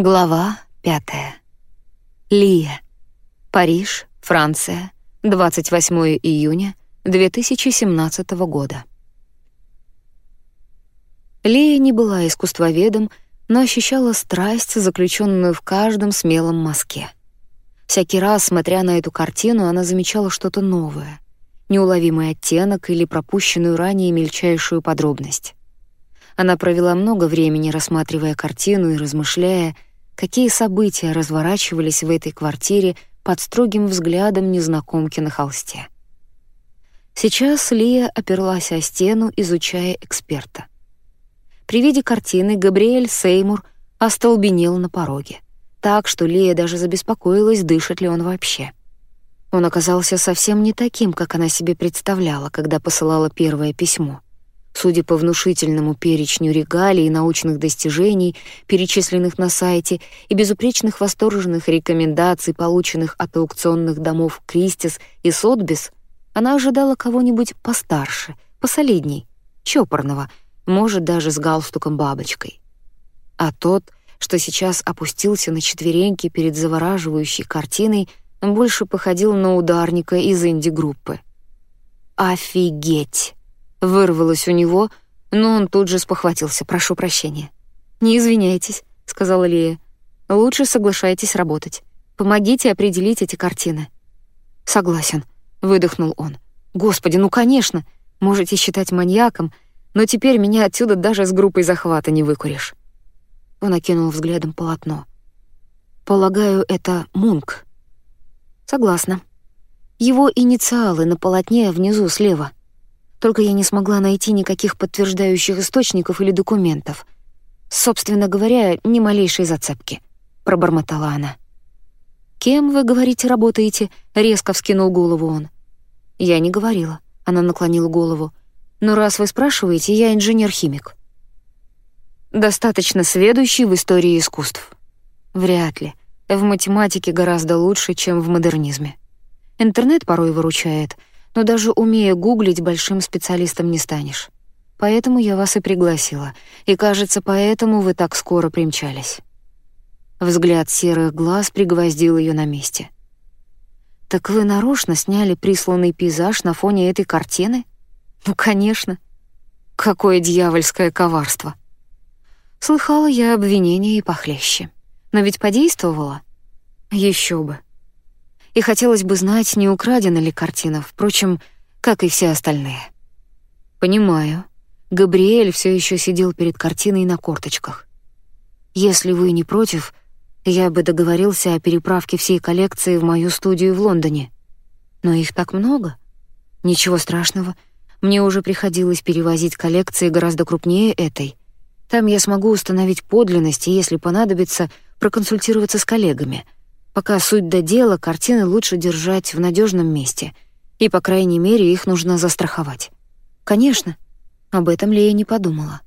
Глава пятая. Лия. Париж, Франция. 28 июня 2017 года. Лия не была искусствоведом, но ощущала страсть, заключенную в каждом смелом мазке. Всякий раз, смотря на эту картину, она замечала что-то новое, неуловимый оттенок или пропущенную ранее мельчайшую подробность. Она провела много времени, рассматривая картину и размышляя, какие события разворачивались в этой квартире под строгим взглядом незнакомки на холсте. Сейчас Лия оперлась о стену, изучая эксперта. При виде картины Габриэль Сеймур остолбенел на пороге, так что Лия даже забеспокоилась, дышит ли он вообще. Он оказался совсем не таким, как она себе представляла, когда посылала первое письмо — Судя по внушительному перечню регалий и научных достижений, перечисленных на сайте, и безупречных восторженных рекомендаций, полученных от аукционных домов Кристис и Сотбис, она ожидала кого-нибудь постарше, посолидней, чопорного, может, даже с галстуком-бабочкой. А тот, что сейчас опустился на четвереньки перед завораживающей картиной, больше походил на ударника из инди-группы. «Офигеть!» Вырвалось у него, но он тут же спохватился. «Прошу прощения». «Не извиняйтесь», — сказала Лия. «Лучше соглашайтесь работать. Помогите определить эти картины». «Согласен», — выдохнул он. «Господи, ну, конечно! Можете считать маньяком, но теперь меня отсюда даже с группой захвата не выкуришь». Он окинул взглядом полотно. «Полагаю, это Мунк». «Согласна. Его инициалы на полотне внизу слева — только я не смогла найти никаких подтверждающих источников или документов. Собственно говоря, ни малейшей зацепки, пробормотала она. Кем вы говорите, работаете? резко вскинул голову он. Я не говорила, она наклонила голову. Но раз вы спрашиваете, я инженер-химик. Достаточно сведущий в истории искусств. Вряд ли. В математике гораздо лучше, чем в модернизме. Интернет порой выручает — но даже умея гуглить, большим специалистом не станешь. Поэтому я вас и пригласила, и, кажется, поэтому вы так скоро примчались». Взгляд серых глаз пригвоздил ее на месте. «Так вы нарочно сняли присланный пейзаж на фоне этой картины?» «Ну, конечно. Какое дьявольское коварство!» Слыхала я обвинения и похлеще. Но ведь подействовала? Еще бы. И хотелось бы знать, не украдена ли картина, впрочем, как и все остальные. Понимаю. Габриэль все еще сидел перед картиной на корточках. Если вы не против, я бы договорился о переправке всей коллекции в мою студию в Лондоне. Но их так много. Ничего страшного. Мне уже приходилось перевозить коллекции гораздо крупнее этой. Там я смогу установить подлинность и, если понадобится, проконсультироваться с коллегами — Пока суть до дела, картины лучше держать в надежном месте, и, по крайней мере, их нужно застраховать. Конечно, об этом Лея не подумала.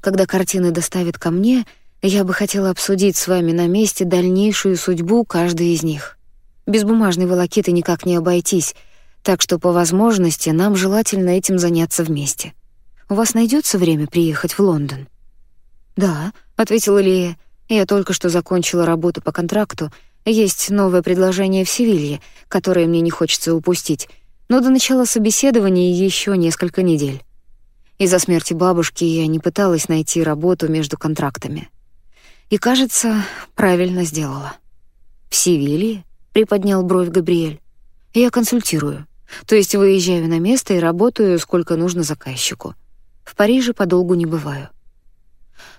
Когда картины доставят ко мне, я бы хотела обсудить с вами на месте дальнейшую судьбу каждой из них. Без бумажной волокиты никак не обойтись, так что по возможности нам желательно этим заняться вместе. У вас найдется время приехать в Лондон? Да, ответила Лея. Я только что закончила работу по контракту есть новое предложение в Севилье, которое мне не хочется упустить, но до начала собеседования еще несколько недель. Из-за смерти бабушки я не пыталась найти работу между контрактами. И, кажется, правильно сделала. «В Севилье?» — приподнял бровь Габриэль. «Я консультирую. То есть выезжаю на место и работаю, сколько нужно заказчику. В Париже подолгу не бываю.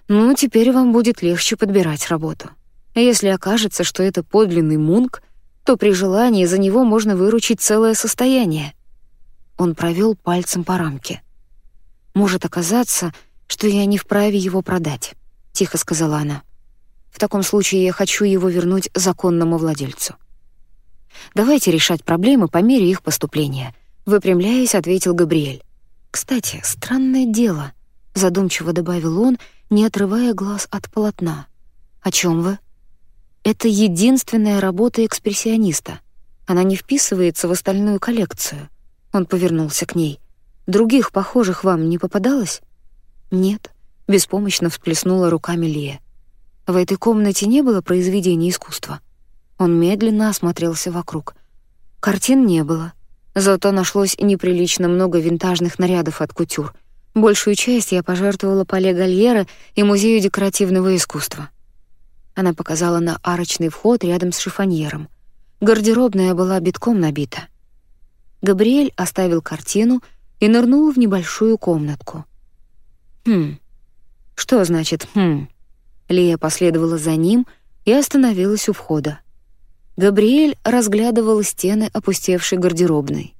Ну, теперь вам будет легче подбирать работу». Если окажется, что это подлинный мунк, то при желании за него можно выручить целое состояние. Он провел пальцем по рамке. Может оказаться, что я не вправе его продать, тихо сказала она. В таком случае я хочу его вернуть законному владельцу. Давайте решать проблемы по мере их поступления, выпрямляясь, ответил Габриэль. Кстати, странное дело, задумчиво добавил он, не отрывая глаз от полотна. О чем вы? Это единственная работа экспрессиониста. Она не вписывается в остальную коллекцию. Он повернулся к ней. Других похожих вам не попадалось? Нет, беспомощно всплеснула руками Лия. В этой комнате не было произведений искусства. Он медленно осмотрелся вокруг. Картин не было, зато нашлось неприлично много винтажных нарядов от кутюр. Большую часть я пожертвовала Поле Гальера и Музею декоративного искусства. Она показала на арочный вход рядом с шифоньером. Гардеробная была битком набита. Габриэль оставил картину и нырнул в небольшую комнатку. «Хм. Что значит «хм»?» Лия последовала за ним и остановилась у входа. Габриэль разглядывал стены опустевшей гардеробной.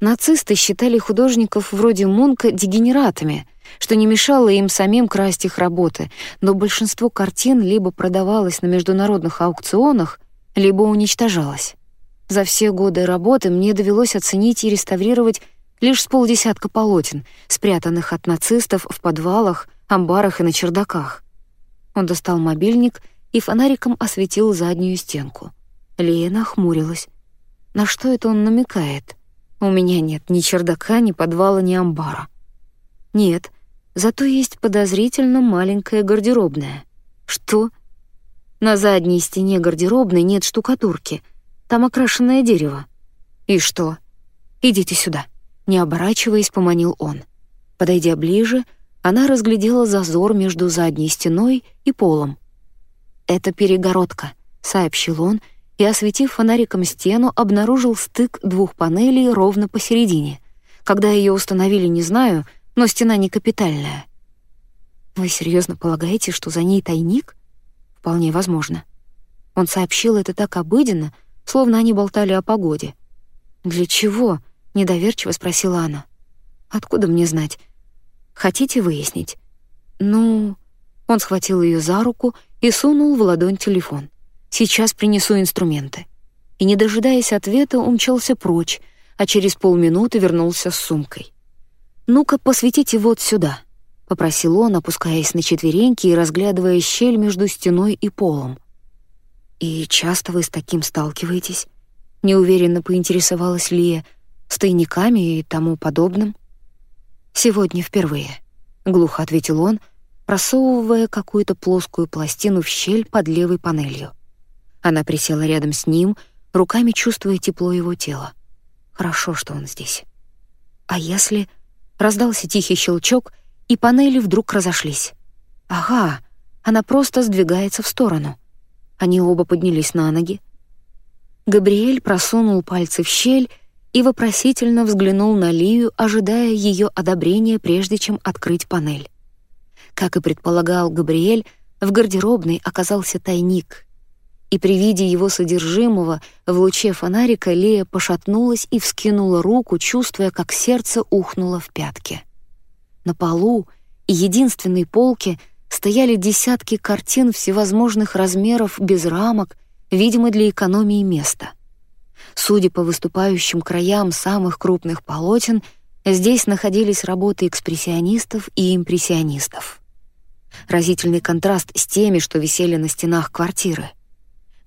Нацисты считали художников вроде Мунка дегенератами, что не мешало им самим красть их работы, но большинство картин либо продавалось на международных аукционах, либо уничтожалось. За все годы работы мне довелось оценить и реставрировать лишь с полдесятка полотен, спрятанных от нацистов в подвалах, амбарах и на чердаках. Он достал мобильник и фонариком осветил заднюю стенку. Лия нахмурилась. На что это он намекает? У меня нет ни чердака, ни подвала, ни амбара. Нет, зато есть подозрительно маленькая гардеробная. Что? На задней стене гардеробной нет штукатурки. Там окрашенное дерево. И что? Идите сюда. Не оборачиваясь, поманил он. Подойдя ближе, она разглядела зазор между задней стеной и полом. «Это перегородка», — сообщил он, и, осветив фонариком стену, обнаружил стык двух панелей ровно посередине. Когда ее установили, не знаю, но стена не капитальная. «Вы серьезно полагаете, что за ней тайник?» «Вполне возможно». Он сообщил это так обыденно, словно они болтали о погоде. «Для чего?» — недоверчиво спросила она. «Откуда мне знать? Хотите выяснить?» «Ну...» Он схватил ее за руку и сунул в ладонь телефон. «Сейчас принесу инструменты». И, не дожидаясь ответа, умчался прочь, а через полминуты вернулся с сумкой. «Ну-ка, посветите вот сюда», — попросил он, опускаясь на четвереньки и разглядывая щель между стеной и полом. «И часто вы с таким сталкиваетесь?» — неуверенно поинтересовалась Лия, «с тайниками и тому подобным?» «Сегодня впервые», — глухо ответил он, просовывая какую-то плоскую пластину в щель под левой панелью. Она присела рядом с ним, руками чувствуя тепло его тела. Хорошо, что он здесь. А если... Раздался тихий щелчок, и панели вдруг разошлись. Ага, она просто сдвигается в сторону. Они оба поднялись на ноги. Габриэль просунул пальцы в щель и вопросительно взглянул на Лию, ожидая ее одобрения, прежде чем открыть панель. Как и предполагал Габриэль, в гардеробной оказался тайник. И при виде его содержимого в луче фонарика Лия пошатнулась и вскинула руку, чувствуя, как сердце ухнуло в пятки. На полу и единственной полке стояли десятки картин всевозможных размеров без рамок, видимо, для экономии места. Судя по выступающим краям самых крупных полотен, здесь находились работы экспрессионистов и импрессионистов. Разительный контраст с теми, что висели на стенах квартиры.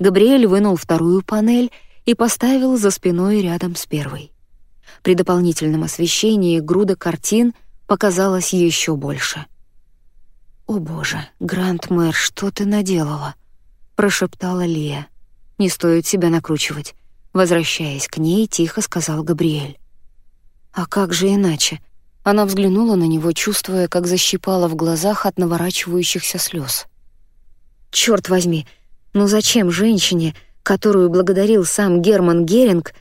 Габриэль вынул вторую панель и поставил за спиной рядом с первой. При дополнительном освещении груда картин показалась еще больше. «О боже, Гранд-мэр, что ты наделала?» — прошептала Лия. «Не стоит себя накручивать». Возвращаясь к ней, тихо сказал Габриэль. «А как же иначе?» Она взглянула на него, чувствуя, как защипала в глазах от наворачивающихся слез. «Чёрт возьми, ну зачем женщине, которую благодарил сам Герман Геринг,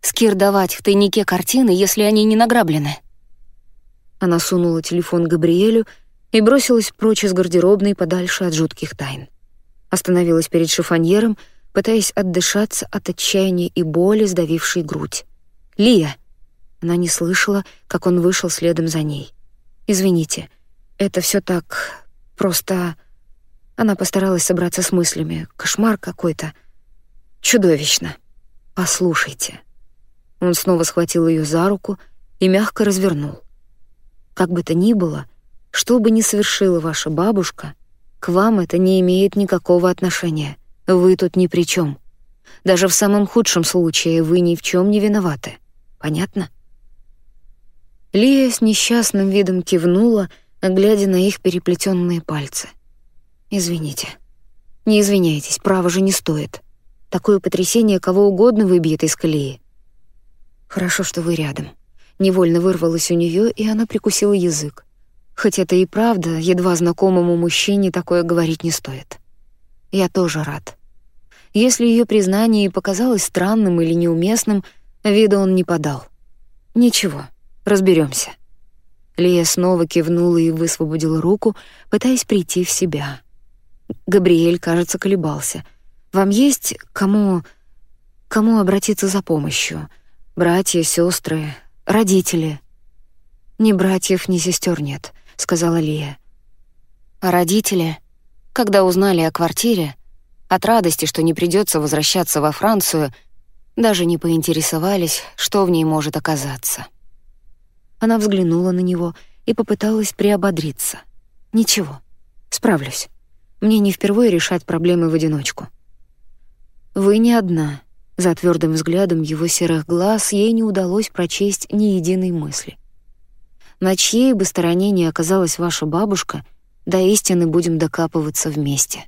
скирдовать в тайнике картины, если они не награблены?» Она сунула телефон Габриэлю и бросилась прочь из гардеробной подальше от жутких тайн. Остановилась перед шифоньером, пытаясь отдышаться от отчаяния и боли, сдавившей грудь. «Лия!» Она не слышала, как он вышел следом за ней. «Извините, это все так... просто...» Она постаралась собраться с мыслями. «Кошмар какой-то. Чудовищно. Послушайте». Он снова схватил ее за руку и мягко развернул. «Как бы то ни было, что бы ни совершила ваша бабушка, к вам это не имеет никакого отношения. Вы тут ни при чем. Даже в самом худшем случае вы ни в чем не виноваты. Понятно?» Лия с несчастным видом кивнула, глядя на их переплетенные пальцы. Извините. Не извиняйтесь, право же не стоит. Такое потрясение кого угодно выбьет из колеи. Хорошо, что вы рядом. Невольно вырвалось у нее, и она прикусила язык. Хоть это и правда, едва знакомому мужчине такое говорить не стоит. Я тоже рад. Если ее признание показалось странным или неуместным, вида он не подал. Ничего, разберемся. Лия снова кивнула и высвободила руку, пытаясь прийти в себя. Габриэль, кажется, колебался. «Вам есть кому... кому обратиться за помощью? Братья, сестры, родители?» «Ни братьев, ни сестер нет», — сказала Лия. «А родители, когда узнали о квартире, от радости, что не придется возвращаться во Францию, даже не поинтересовались, что в ней может оказаться». Она взглянула на него и попыталась приободриться. «Ничего, справлюсь. Мне не впервые решать проблемы в одиночку». «Вы не одна», — за твердым взглядом его серых глаз ей не удалось прочесть ни единой мысли. «На чьей бы стороне ни оказалась ваша бабушка, до истины будем докапываться вместе».